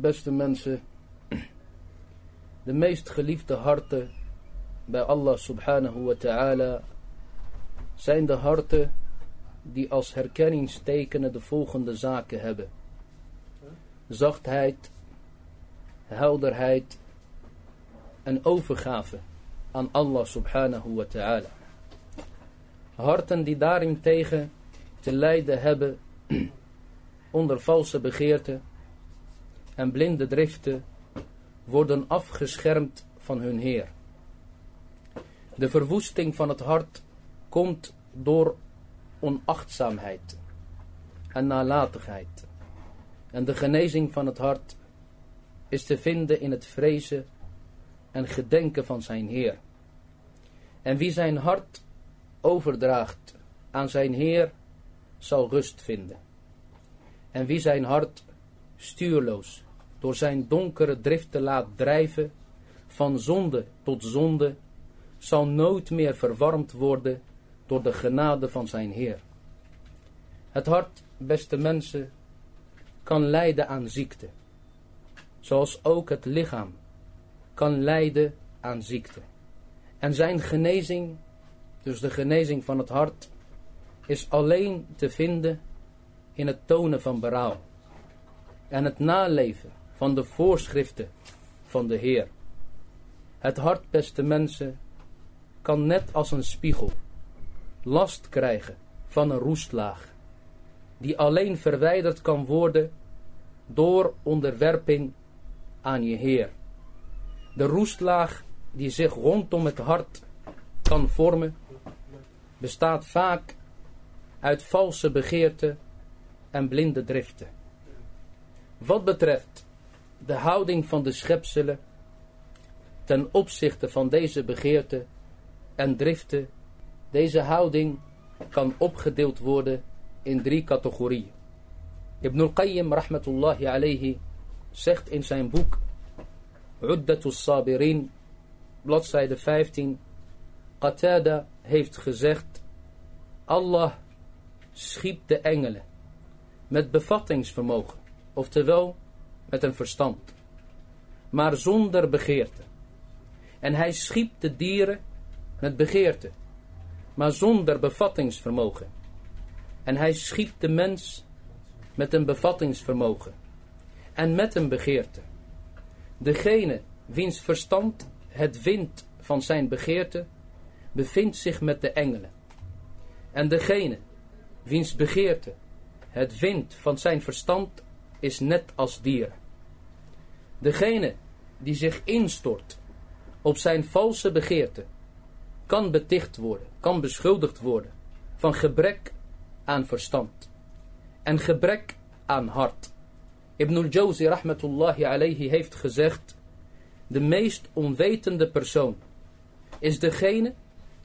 beste mensen, de meest geliefde harten bij Allah subhanahu wa ta'ala zijn de harten die als herkenningstekenen de volgende zaken hebben. Zachtheid, helderheid en overgave aan Allah subhanahu wa ta'ala. Harten die daarin tegen te lijden hebben onder valse begeerten en blinde driften worden afgeschermd van hun Heer. De verwoesting van het hart komt door onachtzaamheid en nalatigheid. En de genezing van het hart is te vinden in het vrezen en gedenken van zijn Heer. En wie zijn hart overdraagt aan zijn Heer, zal rust vinden. En wie zijn hart stuurloos door zijn donkere driften laat drijven, van zonde tot zonde, zal nooit meer verwarmd worden door de genade van zijn Heer. Het hart, beste mensen, kan lijden aan ziekte, zoals ook het lichaam kan lijden aan ziekte. En zijn genezing, dus de genezing van het hart, is alleen te vinden in het tonen van berouw en het naleven van de voorschriften van de Heer. Het hart, beste mensen, kan net als een spiegel last krijgen van een roestlaag, die alleen verwijderd kan worden door onderwerping aan je Heer. De roestlaag die zich rondom het hart kan vormen, bestaat vaak uit valse begeerten en blinde driften. Wat betreft de houding van de schepselen ten opzichte van deze begeerten en driften, deze houding kan opgedeeld worden in drie categorieën. Ibn al-Qayyim rahmatullahi alayhi zegt in zijn boek Uddatus Sabirin, bladzijde 15, Qatada heeft gezegd, Allah schiep de engelen met bevattingsvermogen, oftewel met een verstand, maar zonder begeerte. En hij schiep de dieren met begeerte, maar zonder bevattingsvermogen. En hij schiep de mens met een bevattingsvermogen en met een begeerte. Degene wiens verstand het wind van zijn begeerte bevindt zich met de engelen. En degene wiens begeerte het wind van zijn verstand is net als dieren. Degene die zich instort op zijn valse begeerte, kan beticht worden, kan beschuldigd worden van gebrek aan verstand en gebrek aan hart. Ibn al-Jawzi rahmatullahi alayhi heeft gezegd, de meest onwetende persoon is degene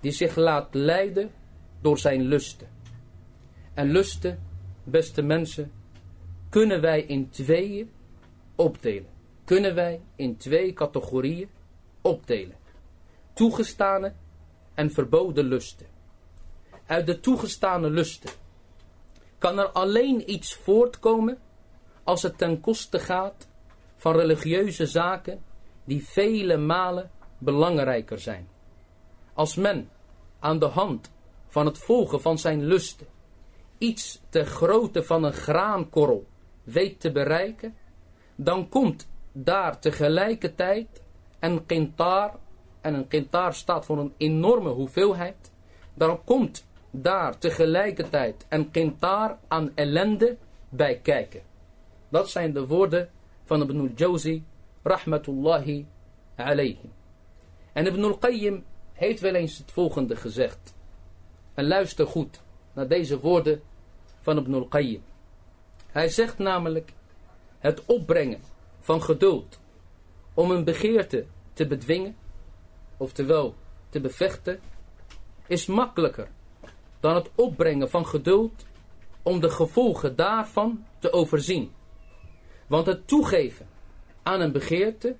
die zich laat leiden door zijn lusten. En lusten, beste mensen, kunnen wij in tweeën opdelen. Kunnen wij in twee categorieën opdelen. Toegestane en verboden lusten. Uit de toegestane lusten kan er alleen iets voortkomen als het ten koste gaat van religieuze zaken die vele malen belangrijker zijn. Als men aan de hand van het volgen van zijn lusten iets ter grootte van een graankorrel weet te bereiken, dan komt daar tegelijkertijd een kintaar, en een kintaar staat voor een enorme hoeveelheid, dan komt daar tegelijkertijd een kintaar aan ellende bij kijken. Dat zijn de woorden van Ibn al-Jawzi, rahmatullahi alayhi. En Ibn al-Qayyim heeft wel eens het volgende gezegd. En luister goed naar deze woorden van Ibn al-Qayyim. Hij zegt namelijk, het opbrengen van geduld om een begeerte te bedwingen, oftewel te bevechten, is makkelijker dan het opbrengen van geduld om de gevolgen daarvan te overzien. Want het toegeven aan een begeerte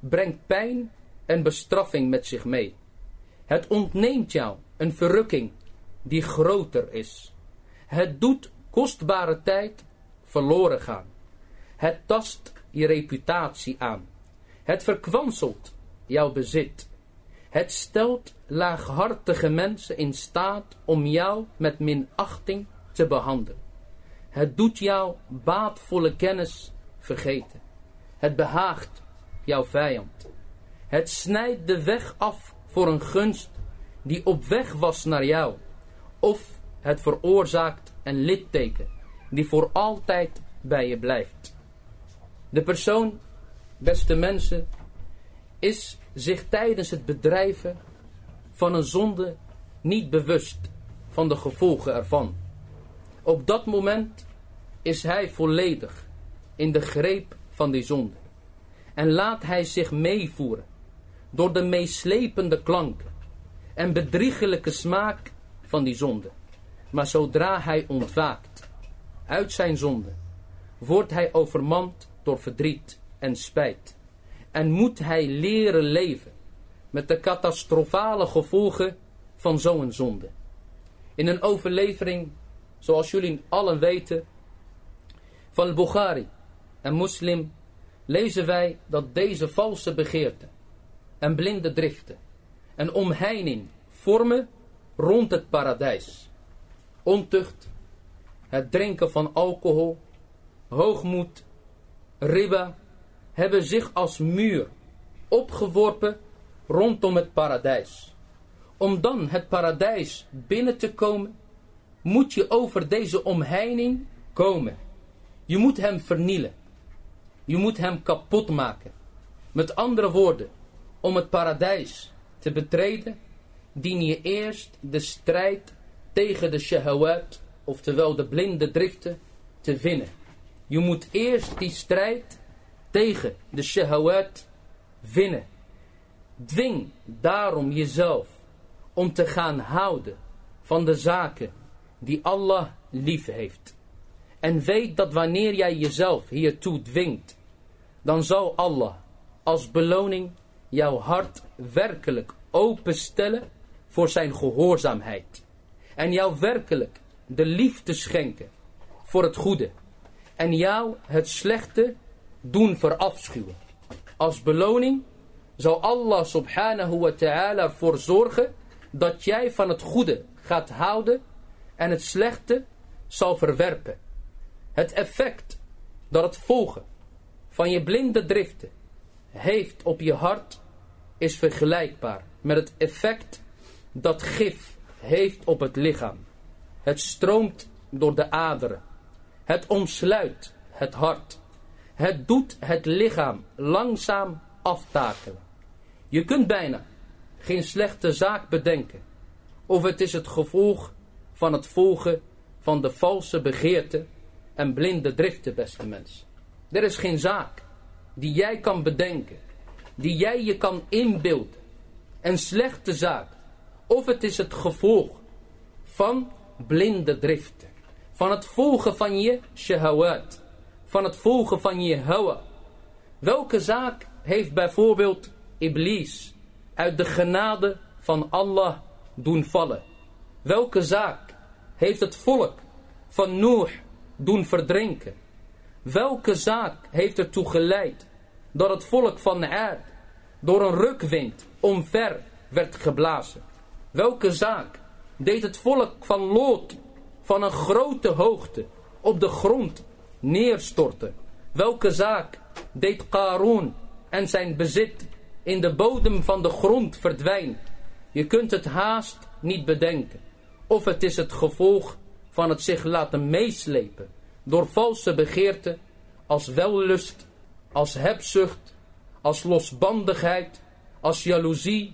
brengt pijn en bestraffing met zich mee. Het ontneemt jou een verrukking die groter is. Het doet kostbare tijd verloren gaan. Het tast je reputatie aan. Het verkwanselt jouw bezit. Het stelt laaghartige mensen in staat om jou met minachting te behandelen. Het doet jou baatvolle kennis vergeten. Het behaagt jouw vijand. Het snijdt de weg af voor een gunst die op weg was naar jou. Of het veroorzaakt een litteken die voor altijd bij je blijft. De persoon, beste mensen, is zich tijdens het bedrijven van een zonde niet bewust van de gevolgen ervan. Op dat moment is hij volledig in de greep van die zonde. En laat hij zich meevoeren door de meeslepende klanken en bedriegelijke smaak van die zonde. Maar zodra hij ontwaakt uit zijn zonde, wordt hij overmand door verdriet en spijt. En moet hij leren leven met de catastrofale gevolgen van zo'n zonde. In een overlevering, zoals jullie allen weten, van Bukhari en Muslim, lezen wij dat deze valse begeerten en blinde driften en omheining vormen rond het paradijs. Ontucht, het drinken van alcohol, hoogmoed, riba, hebben zich als muur opgeworpen rondom het paradijs. Om dan het paradijs binnen te komen, moet je over deze omheining komen. Je moet hem vernielen. Je moet hem kapot maken. Met andere woorden, om het paradijs te betreden, dien je eerst de strijd tegen de shahawat, oftewel de blinde driften, te winnen. Je moet eerst die strijd tegen de shahawat winnen. Dwing daarom jezelf om te gaan houden van de zaken die Allah lief heeft. En weet dat wanneer jij jezelf hiertoe dwingt, dan zal Allah als beloning jouw hart werkelijk openstellen voor zijn gehoorzaamheid. En jou werkelijk de liefde schenken voor het goede. En jou het slechte doen verafschuwen. Als beloning zal Allah subhanahu wa ta'ala ervoor zorgen dat jij van het goede gaat houden en het slechte zal verwerpen. Het effect dat het volgen van je blinde driften heeft op je hart is vergelijkbaar met het effect dat gif heeft op het lichaam. Het stroomt door de aderen. Het omsluit het hart. Het doet het lichaam langzaam aftakelen. Je kunt bijna geen slechte zaak bedenken. Of het is het gevolg van het volgen van de valse begeerte en blinde driften, beste mens. Er is geen zaak die jij kan bedenken, die jij je kan inbeelden. Een slechte zaak. Of het is het gevolg van blinde driften. Van het volgen van je shahawat. Van het volgen van je hawa. Welke zaak heeft bijvoorbeeld Iblis uit de genade van Allah doen vallen? Welke zaak heeft het volk van Noor doen verdrinken? Welke zaak heeft ertoe geleid dat het volk van Aard door een rukwind omver werd geblazen? Welke zaak deed het volk van Lot van een grote hoogte op de grond neerstorten? Welke zaak deed Karun en zijn bezit in de bodem van de grond verdwijnen? Je kunt het haast niet bedenken. Of het is het gevolg van het zich laten meeslepen door valse begeerten als wellust, als hebzucht, als losbandigheid, als jaloezie,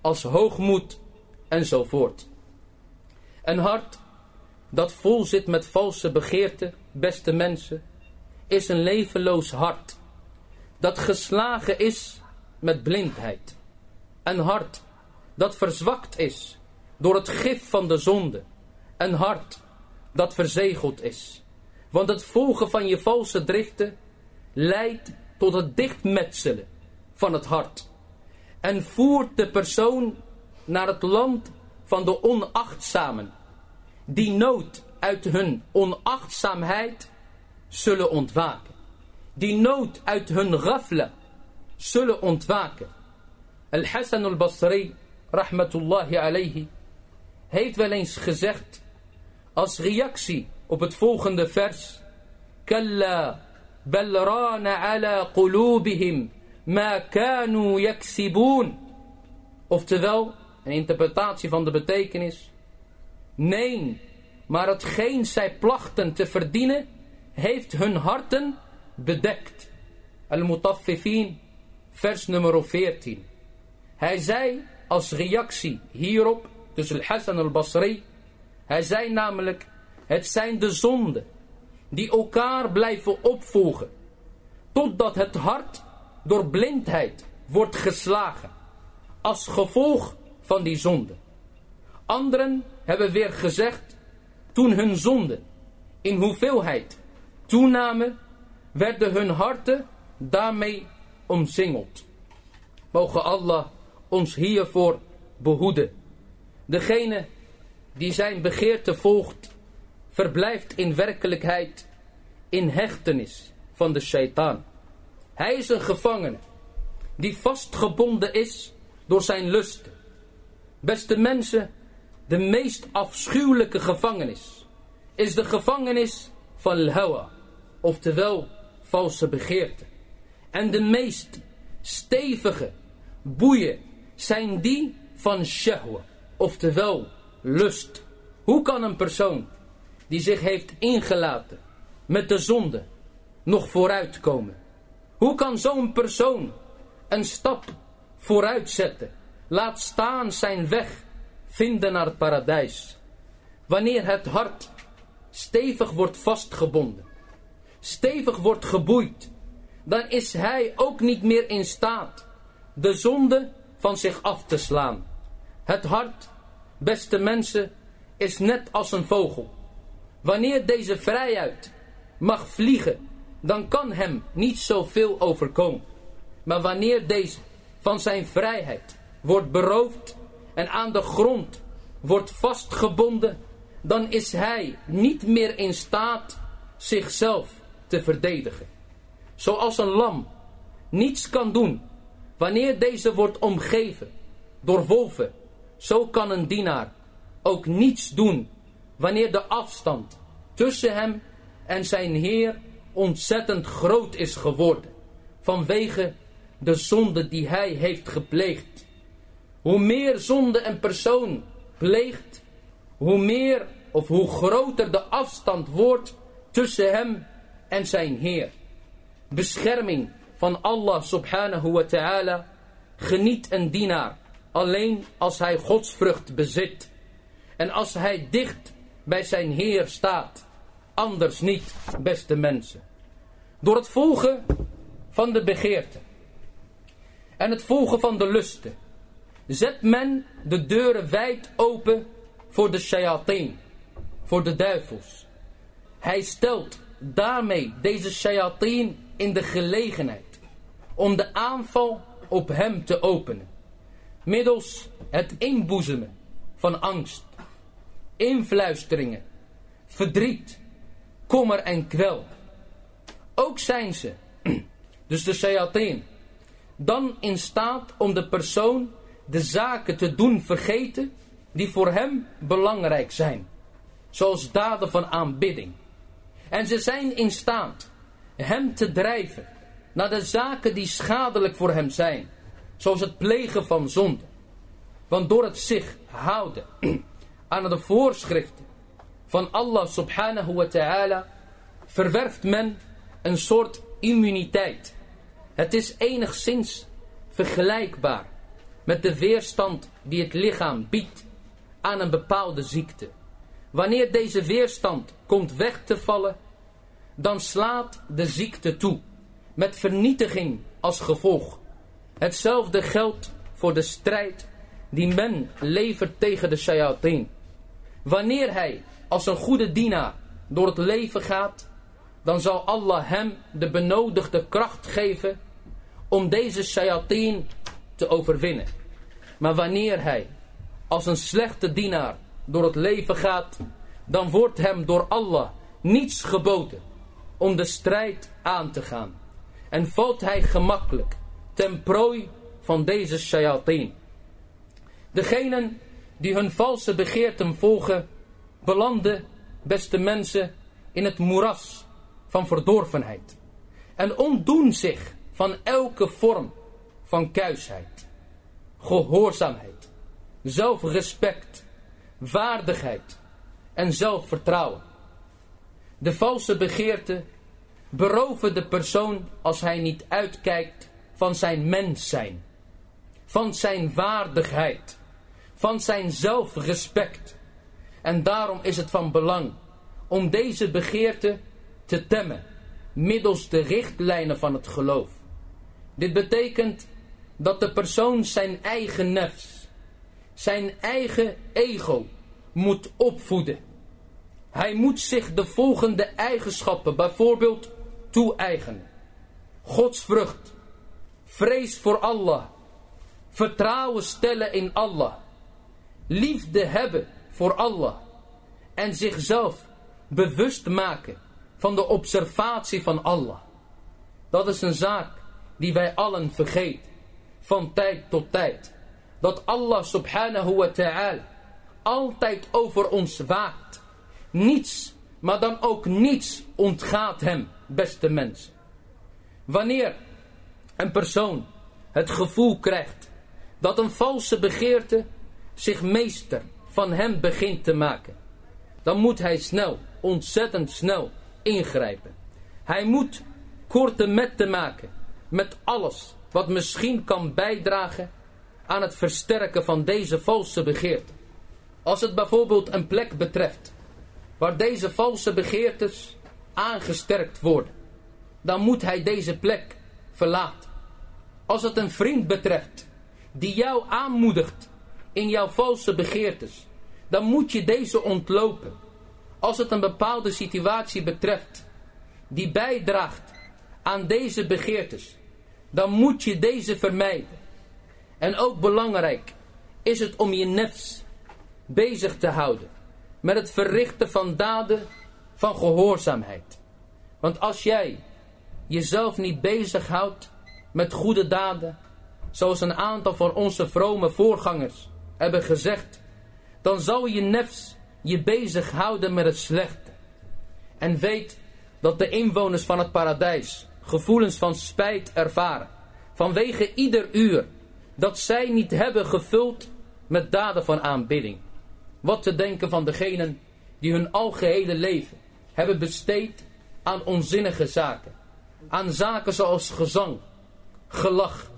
als hoogmoed enzovoort. Een hart dat vol zit met valse begeerten, beste mensen, is een levenloos hart. dat geslagen is met blindheid. Een hart dat verzwakt is door het gif van de zonde. Een hart dat verzegeld is. Want het volgen van je valse driften leidt tot het dichtmetselen van het hart. En voert de persoon naar het land van de onachtzamen. Die nood uit hun onachtzaamheid zullen ontwaken. Die nood uit hun ghafla zullen ontwaken. Al-Hassan al-Basri, rahmatullahi alayhi, heeft wel eens gezegd als reactie op het volgende vers. Kalla bal rana ala qulubihim ma kanu yaksiboon. Oftewel, een interpretatie van de betekenis. Nee, maar hetgeen zij plachten te verdienen, heeft hun harten bedekt. Al-Mutaffifin, vers nummer 14. Hij zei als reactie hierop, dus Al-Hassan al-Basri, hij zei namelijk, het zijn de zonden die elkaar blijven opvolgen, totdat het hart door blindheid wordt geslagen, als gevolg van die zonde. Anderen hebben weer gezegd, toen hun zonden in hoeveelheid toenamen, werden hun harten daarmee omsingeld. Mogen Allah ons hiervoor behoeden. Degene die zijn begeerte volgt, verblijft in werkelijkheid in hechtenis van de shaitaan. Hij is een gevangene die vastgebonden is door zijn lusten. Beste mensen, de meest afschuwelijke gevangenis is de gevangenis van al-hawa, oftewel valse begeerte. En de meest stevige boeien zijn die van shahwa, oftewel lust. Hoe kan een persoon die zich heeft ingelaten met de zonde nog vooruitkomen? Hoe kan zo'n persoon een stap vooruit zetten? Laat staan zijn weg vinden naar het paradijs. Wanneer het hart stevig wordt vastgebonden, stevig wordt geboeid, dan is hij ook niet meer in staat de zonde van zich af te slaan. Het hart, beste mensen, is net als een vogel. Wanneer deze vrijuit mag vliegen, dan kan hem niet zoveel overkomen. Maar wanneer deze van zijn vrijheid wordt beroofd en aan de grond wordt vastgebonden, dan is hij niet meer in staat zichzelf te verdedigen. Zoals een lam niets kan doen wanneer deze wordt omgeven door wolven, zo kan een dienaar ook niets doen wanneer de afstand tussen hem en zijn Heer ontzettend groot is geworden vanwege de zonde die hij heeft gepleegd. Hoe meer zonde een persoon pleegt, hoe meer of hoe groter de afstand wordt tussen hem en zijn Heer. Bescherming van Allah subhanahu wa ta'ala geniet een dienaar alleen als hij godsvrucht bezit. En als hij dicht bij zijn Heer staat, anders niet, beste mensen. Door het volgen van de begeerte en het volgen van de lusten, zet men de deuren wijd open voor de shayateen, voor de duivels. Hij stelt daarmee deze shayateen in de gelegenheid om de aanval op hem te openen. Middels het inboezemen van angst, influisteringen, verdriet, kommer en kwel. Ook zijn ze, dus de shayateen, dan in staat om de persoon de zaken te doen vergeten die voor hem belangrijk zijn. Zoals daden van aanbidding. En ze zijn in staat hem te drijven naar de zaken die schadelijk voor hem zijn. Zoals het plegen van zonde. Want door het zich houden aan de voorschriften van Allah subhanahu wa ta'ala verwerft men een soort immuniteit. Het is enigszins vergelijkbaar met de weerstand die het lichaam biedt aan een bepaalde ziekte. Wanneer deze weerstand komt weg te vallen, dan slaat de ziekte toe. met vernietiging als gevolg. Hetzelfde geldt voor de strijd die men levert tegen de shayateen. Wanneer hij als een goede dienaar door het leven gaat, dan zal Allah hem de benodigde kracht geven om deze shayateen te overwinnen. Maar wanneer hij als een slechte dienaar door het leven gaat, dan wordt hem door Allah niets geboden om de strijd aan te gaan. En valt hij gemakkelijk ten prooi van deze shayateen. Degenen die hun valse begeerten volgen, belanden, beste mensen, in het moeras van verdorvenheid. En ontdoen zich van elke vorm van kuisheid, gehoorzaamheid, zelfrespect, waardigheid en zelfvertrouwen. De valse begeerte beroven de persoon als hij niet uitkijkt van zijn mens zijn, van zijn waardigheid, van zijn zelfrespect. En daarom is het van belang om deze begeerte te temmen middels de richtlijnen van het geloof. Dit betekent dat de persoon zijn eigen nefs, zijn eigen ego moet opvoeden. Hij moet zich de volgende eigenschappen bijvoorbeeld toe-eigenen. Godsvrucht, vrees voor Allah, vertrouwen stellen in Allah, liefde hebben voor Allah en zichzelf bewust maken van de observatie van Allah. Dat is een zaak die wij allen vergeten, van tijd tot tijd. Dat Allah subhanahu wa ta'ala altijd over ons waakt. Niets, maar dan ook niets ontgaat hem, beste mensen. Wanneer een persoon het gevoel krijgt dat een valse begeerte zich meester van hem begint te maken, dan moet hij snel, ontzettend snel ingrijpen. Hij moet korte metten maken met alles wat misschien kan bijdragen aan het versterken van deze valse begeerte. Als het bijvoorbeeld een plek betreft waar deze valse begeertes aangesterkt worden, dan moet hij deze plek verlaten. Als het een vriend betreft die jou aanmoedigt in jouw valse begeertes, dan moet je deze ontlopen. Als het een bepaalde situatie betreft die bijdraagt aan deze begeertes, dan moet je deze vermijden. En ook belangrijk is het om je nefs bezig te houden met het verrichten van daden van gehoorzaamheid. Want als jij jezelf niet bezighoudt met goede daden, zoals een aantal van onze vrome voorgangers hebben gezegd, dan zal je nefs je bezighouden met het slechte. En weet dat de inwoners van het paradijs gevoelens van spijt ervaren, vanwege ieder uur dat zij niet hebben gevuld met daden van aanbidding. Wat te denken van degenen die hun algehele leven hebben besteed aan onzinnige zaken. Aan zaken zoals gezang, gelach,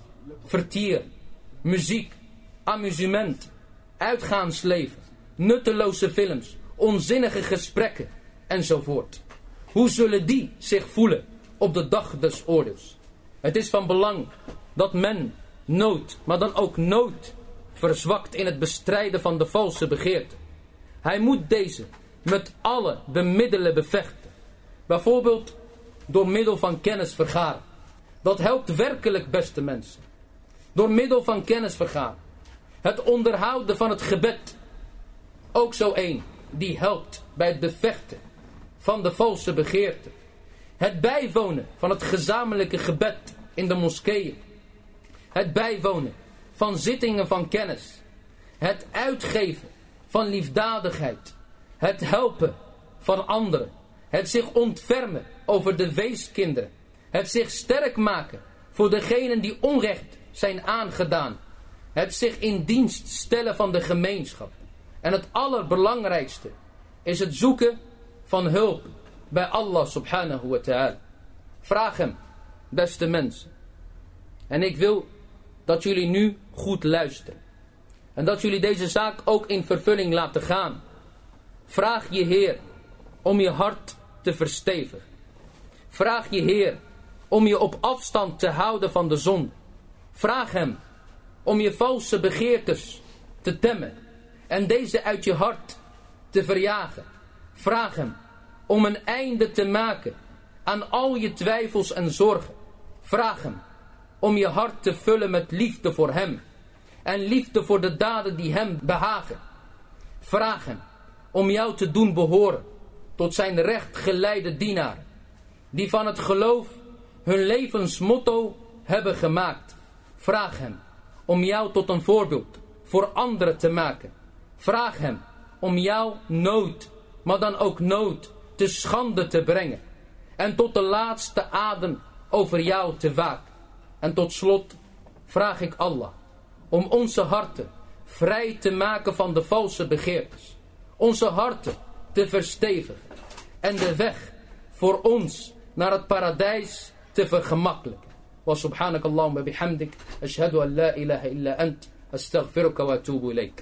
vertier, muziek, amusement, uitgaansleven, nutteloze films, onzinnige gesprekken enzovoort. Hoe zullen die zich voelen op de dag des oordeels? Het is van belang dat men nood, maar dan ook nood verzwakt in het bestrijden van de valse begeerte. Hij moet deze met alle bemiddelen bevechten. Bijvoorbeeld door middel van kennis vergaren. Dat helpt werkelijk beste mensen. Door middel van kennis vergaren. Het onderhouden van het gebed. Ook zo één die helpt bij het bevechten van de valse begeerte. Het bijwonen van het gezamenlijke gebed in de moskeeën. Het bijwonen van zittingen van kennis. Het uitgeven van liefdadigheid. Het helpen van anderen. Het zich ontfermen over de weeskinderen. Het zich sterk maken voor degenen die onrecht zijn aangedaan. Het zich in dienst stellen van de gemeenschap. En het allerbelangrijkste is het zoeken van hulp bij Allah subhanahu wa ta'ala. Vraag hem, beste mensen. En ik wil dat jullie nu goed luisteren. En dat jullie deze zaak ook in vervulling laten gaan. Vraag je Heer om je hart te verstevigen. Vraag je Heer om je op afstand te houden van de zonde. Vraag hem om je valse begeertes te temmen en deze uit je hart te verjagen. Vraag hem om een einde te maken aan al je twijfels en zorgen. Vraag hem om je hart te vullen met liefde voor hem en liefde voor de daden die hem behagen. Vraag hem om jou te doen behoren tot zijn rechtgeleide dienaar, die van het geloof hun levensmotto hebben gemaakt. Vraag hem om jou tot een voorbeeld voor anderen te maken. Vraag hem om jouw nood, maar dan ook nood, te schande te brengen. En tot de laatste adem over jou te waken. En tot slot vraag ik Allah om onze harten vrij te maken van de valse begeertes. Onze harten te verstevigen. En de weg voor ons naar het paradijs te vergemakkelijken. Wa subhanak wa bihamdik. Ashhadu an la ilaha illa ant. Astaghfiruka wa atubu.